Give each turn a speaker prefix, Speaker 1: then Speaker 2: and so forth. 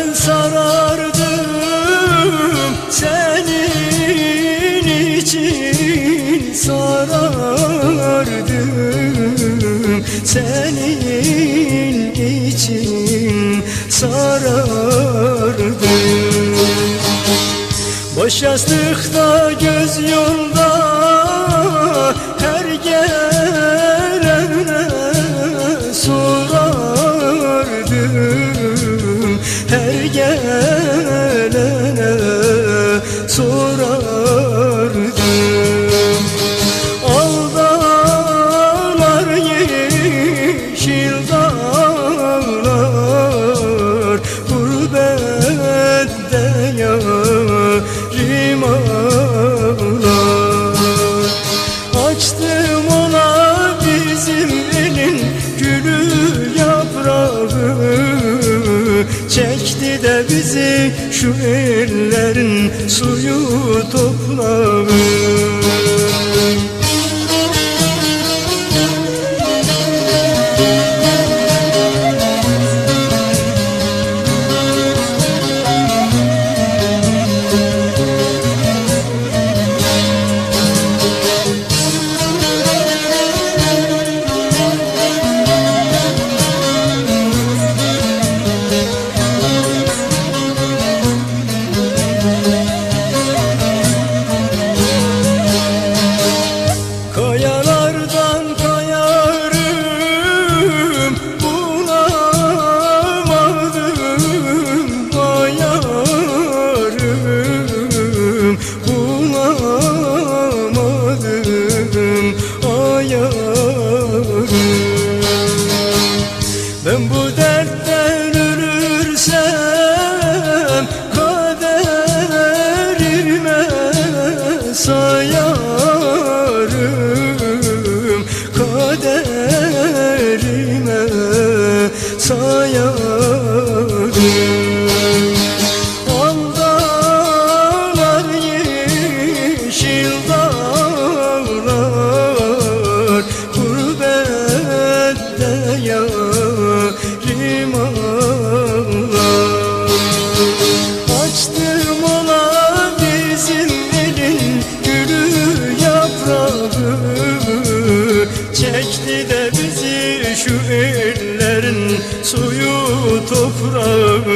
Speaker 1: ben sarardım senin için sarardım senin için sarardım. Boş yastıkta göz yolda Şu ellerin suyu toprağı sayarım kaderime sayarım suyu toprağı.